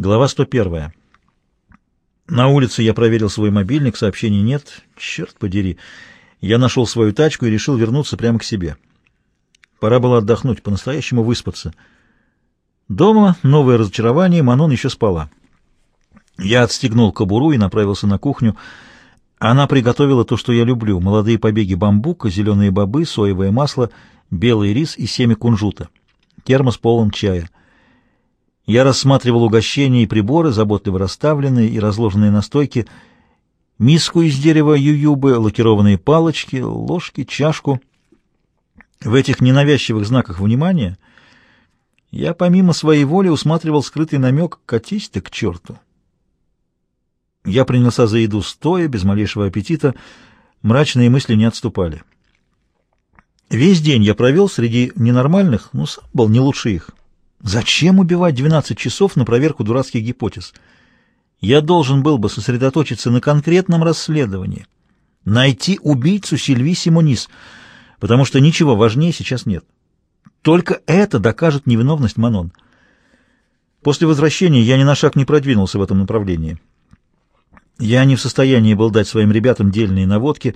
Глава 101. На улице я проверил свой мобильник, сообщений нет. Черт подери. Я нашел свою тачку и решил вернуться прямо к себе. Пора было отдохнуть, по-настоящему выспаться. Дома новое разочарование, Манон еще спала. Я отстегнул кобуру и направился на кухню. Она приготовила то, что я люблю. Молодые побеги бамбука, зеленые бобы, соевое масло, белый рис и семя кунжута. Термос полон чая. Я рассматривал угощения и приборы, заботливо расставленные и разложенные на стойке, миску из дерева ююбы, лакированные палочки, ложки, чашку. В этих ненавязчивых знаках внимания я помимо своей воли усматривал скрытый намек «катись ты к черту». Я принялся за еду стоя, без малейшего аппетита, мрачные мысли не отступали. Весь день я провел среди ненормальных, ну, сам был не лучше их. Зачем убивать 12 часов на проверку дурацких гипотез? Я должен был бы сосредоточиться на конкретном расследовании, найти убийцу Сильви Симонис, потому что ничего важнее сейчас нет. Только это докажет невиновность Манон. После возвращения я ни на шаг не продвинулся в этом направлении. Я не в состоянии был дать своим ребятам дельные наводки.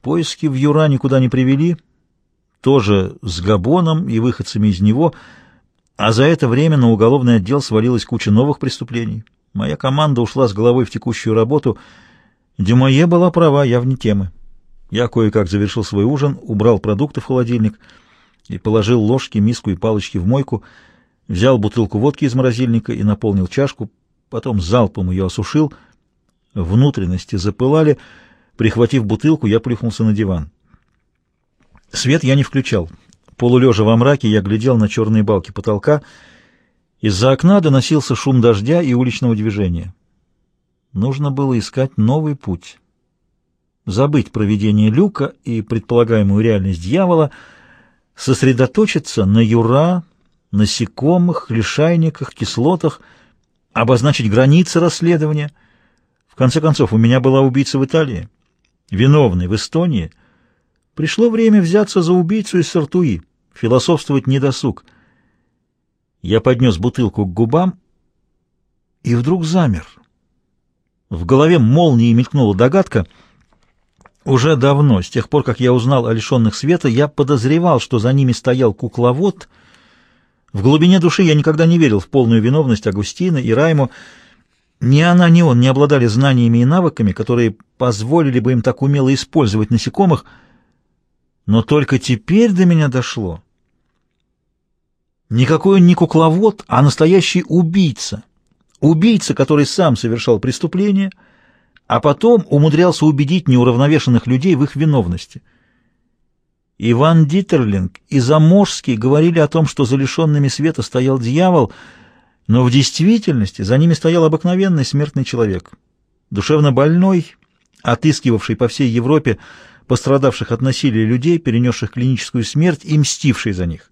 Поиски в Юра никуда не привели, тоже с Габоном и выходцами из него — а за это время на уголовный отдел свалилась куча новых преступлений. Моя команда ушла с головой в текущую работу. Дюмое была права, я вне темы. Я кое-как завершил свой ужин, убрал продукты в холодильник и положил ложки, миску и палочки в мойку, взял бутылку водки из морозильника и наполнил чашку, потом залпом ее осушил. Внутренности запылали. Прихватив бутылку, я плюхнулся на диван. Свет я не включал. Полулежа во мраке, я глядел на черные балки потолка. Из-за окна доносился шум дождя и уличного движения. Нужно было искать новый путь. Забыть проведение люка и предполагаемую реальность дьявола, сосредоточиться на юра, насекомых, лишайниках, кислотах, обозначить границы расследования. В конце концов, у меня была убийца в Италии, виновный в Эстонии — Пришло время взяться за убийцу из Сартуи. Философствовать не досуг. Я поднес бутылку к губам и вдруг замер. В голове молнией мелькнула догадка. Уже давно, с тех пор, как я узнал о лишенных света, я подозревал, что за ними стоял кукловод. В глубине души я никогда не верил в полную виновность Агустина и Райму. Ни она, ни он не обладали знаниями и навыками, которые позволили бы им так умело использовать насекомых — но только теперь до меня дошло. Никакой он не кукловод, а настоящий убийца. Убийца, который сам совершал преступление, а потом умудрялся убедить неуравновешенных людей в их виновности. Иван Дитерлинг и Заможский говорили о том, что за лишенными света стоял дьявол, но в действительности за ними стоял обыкновенный смертный человек, душевно больной, отыскивавший по всей Европе пострадавших от насилия людей, перенесших клиническую смерть и мстивший за них.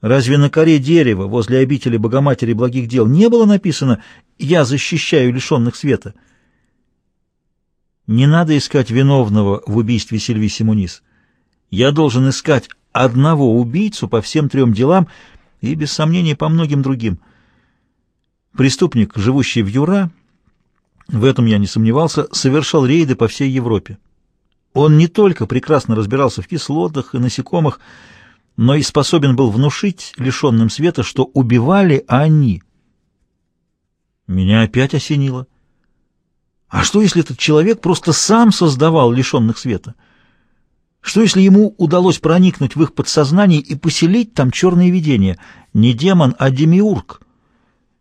Разве на коре дерева возле обители Богоматери благих дел не было написано «Я защищаю лишенных света»? Не надо искать виновного в убийстве Сильви Симонис. Я должен искать одного убийцу по всем трем делам и, без сомнения, по многим другим. Преступник, живущий в Юра, в этом я не сомневался, совершал рейды по всей Европе. Он не только прекрасно разбирался в кислотах и насекомых, но и способен был внушить лишенным света, что убивали они. Меня опять осенило. А что, если этот человек просто сам создавал лишенных света? Что, если ему удалось проникнуть в их подсознание и поселить там черные видения? Не демон, а демиург.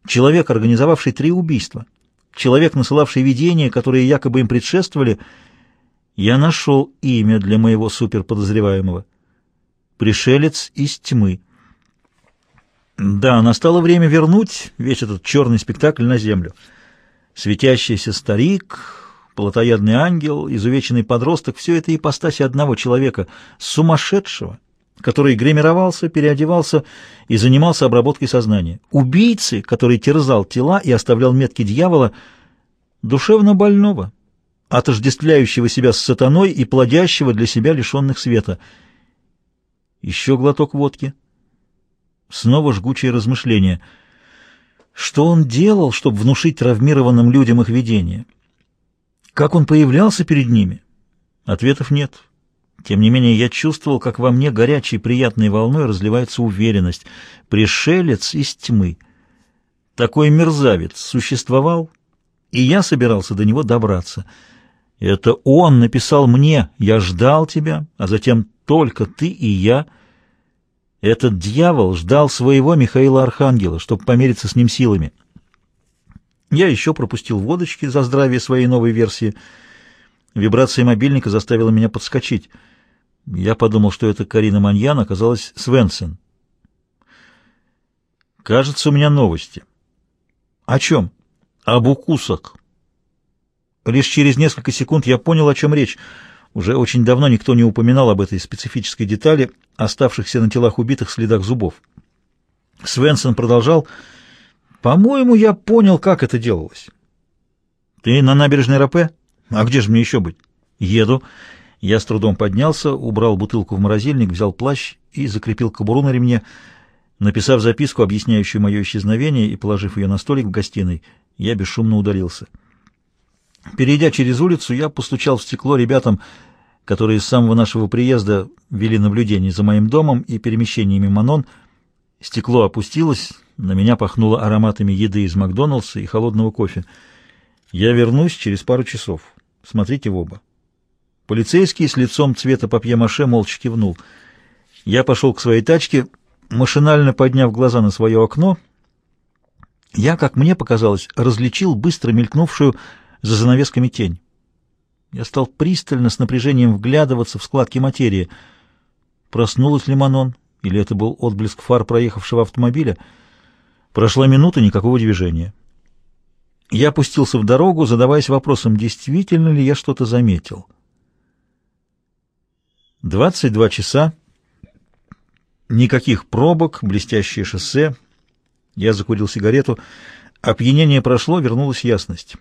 Человек, организовавший три убийства. Человек, насылавший видения, которые якобы им предшествовали — я нашел имя для моего суперподозреваемого. Пришелец из тьмы. Да, настало время вернуть весь этот черный спектакль на землю. Светящийся старик, плотоядный ангел, изувеченный подросток — все это ипостаси одного человека, сумасшедшего, который гримировался, переодевался и занимался обработкой сознания. Убийцы, который терзал тела и оставлял метки дьявола, душевно больного, отождествляющего себя с сатаной и плодящего для себя лишенных света. Еще глоток водки. Снова жгучее размышление. Что он делал, чтобы внушить травмированным людям их видение? Как он появлялся перед ними? Ответов нет. Тем не менее, я чувствовал, как во мне горячей приятной волной разливается уверенность. Пришелец из тьмы. Такой мерзавец существовал, и я собирался до него добраться. Это он написал мне «Я ждал тебя», а затем «Только ты и я». Этот дьявол ждал своего Михаила Архангела, чтобы помериться с ним силами. Я еще пропустил водочки за здравие своей новой версии. Вибрация мобильника заставила меня подскочить. Я подумал, что это Карина Маньян, оказалась Свенсен. «Кажется, у меня новости». «О чем?» «Об укусах». Лишь через несколько секунд я понял, о чем речь. Уже очень давно никто не упоминал об этой специфической детали, оставшихся на телах убитых следах зубов. Свенсон продолжал. «По-моему, я понял, как это делалось». «Ты на набережной Рапе? А где же мне еще быть?» «Еду». Я с трудом поднялся, убрал бутылку в морозильник, взял плащ и закрепил кобуру на ремне. Написав записку, объясняющую мое исчезновение, и положив ее на столик в гостиной, я бесшумно удалился. Перейдя через улицу, я постучал в стекло ребятам, которые с самого нашего приезда вели наблюдение за моим домом и перемещениями Манон. Стекло опустилось, на меня пахнуло ароматами еды из Макдоналдса и холодного кофе. Я вернусь через пару часов. Смотрите в оба. Полицейский с лицом цвета папье-маше молча кивнул. Я пошел к своей тачке, машинально подняв глаза на свое окно. Я, как мне показалось, различил быстро мелькнувшую за занавесками тень. Я стал пристально с напряжением вглядываться в складки материи. Проснулась ли Манон? Или это был отблеск фар проехавшего автомобиля? Прошла минута, никакого движения. Я опустился в дорогу, задаваясь вопросом, действительно ли я что-то заметил. 22 часа, никаких пробок, блестящее шоссе. Я закурил сигарету. Опьянение прошло, вернулась ясность.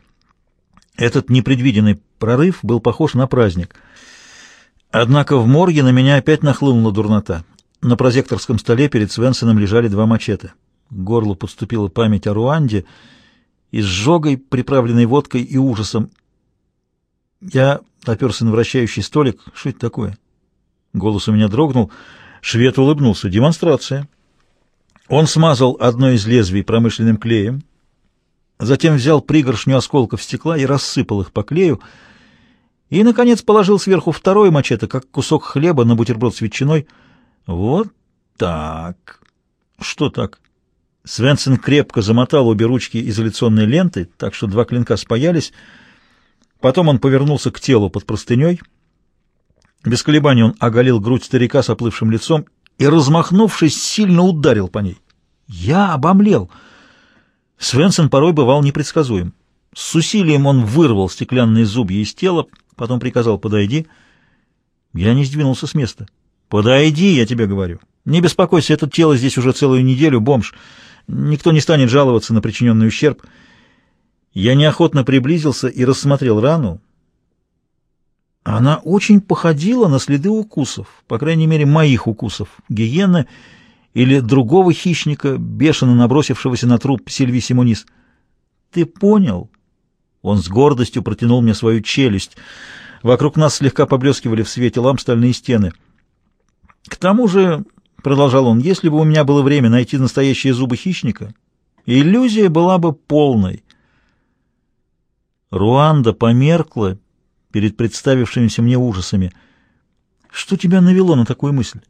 Этот непредвиденный прорыв был похож на праздник. Однако в морге на меня опять нахлынула дурнота. На прозекторском столе перед Свенсоном лежали два мачете. К горлу подступила память о Руанде, изжогой, приправленной водкой и ужасом. Я оперся на вращающий столик. Что это такое? Голос у меня дрогнул. Швед улыбнулся. Демонстрация. Он смазал одно из лезвий промышленным клеем, затем взял пригоршню осколков стекла и рассыпал их по клею, и, наконец, положил сверху второй мачете, как кусок хлеба на бутерброд с ветчиной. Вот так. Что так? Свенсен крепко замотал обе ручки изоляционной лентой, так что два клинка спаялись. Потом он повернулся к телу под простыней. Без колебаний он оголил грудь старика с оплывшим лицом и, размахнувшись, сильно ударил по ней. Я обомлел — Свенсон порой бывал непредсказуем. С усилием он вырвал стеклянные зубья из тела, потом приказал «подойди». Я не сдвинулся с места. «Подойди, я тебе говорю. Не беспокойся, это тело здесь уже целую неделю, бомж. Никто не станет жаловаться на причиненный ущерб». Я неохотно приблизился и рассмотрел рану. Она очень походила на следы укусов, по крайней мере, моих укусов. Гиены или другого хищника, бешено набросившегося на труп Сильви Симонис. «Ты понял?» Он с гордостью протянул мне свою челюсть. Вокруг нас слегка поблескивали в свете ламп стальные стены. «К тому же, — продолжал он, — если бы у меня было время найти настоящие зубы хищника, иллюзия была бы полной». Руанда померкла перед представившимися мне ужасами. «Что тебя навело на такую мысль?»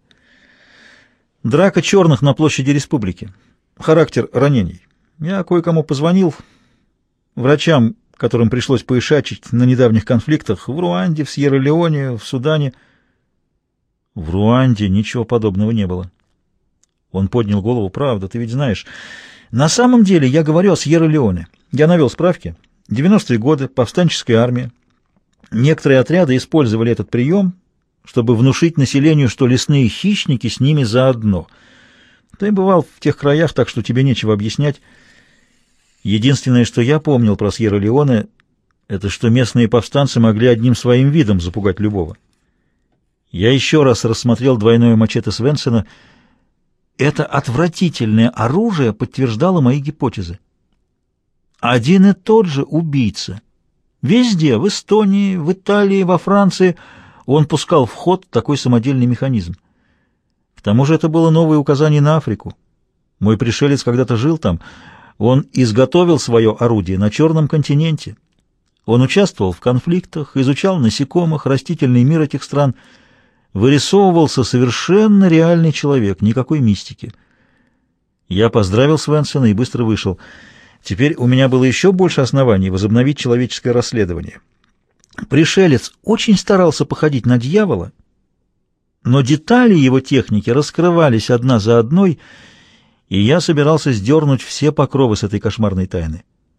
Драка черных на площади республики. Характер ранений. Я кое-кому позвонил. Врачам, которым пришлось поишачить на недавних конфликтах в Руанде, в Сьерра-Леоне, в Судане. В Руанде ничего подобного не было. Он поднял голову. Правда, ты ведь знаешь. На самом деле я говорю о Сьерра-Леоне. Я навел справки. 90-е годы, повстанческая армия. Некоторые отряды использовали этот прием чтобы внушить населению, что лесные хищники с ними заодно. Ты бывал в тех краях, так что тебе нечего объяснять. Единственное, что я помнил про Сьерра-Леоне, это что местные повстанцы могли одним своим видом запугать любого. Я еще раз рассмотрел двойное мачете Свенсена. Это отвратительное оружие подтверждало мои гипотезы. Один и тот же убийца. Везде, в Эстонии, в Италии, во Франции, он пускал в ход такой самодельный механизм. К тому же это было новое указание на Африку. Мой пришелец когда-то жил там. Он изготовил свое орудие на Черном континенте. Он участвовал в конфликтах, изучал насекомых, растительный мир этих стран. Вырисовывался совершенно реальный человек, никакой мистики. Я поздравил Свенсона и быстро вышел. Теперь у меня было еще больше оснований возобновить человеческое расследование. Пришелец очень старался походить на дьявола, но детали его техники раскрывались одна за одной, и я собирался сдернуть все покровы с этой кошмарной тайны.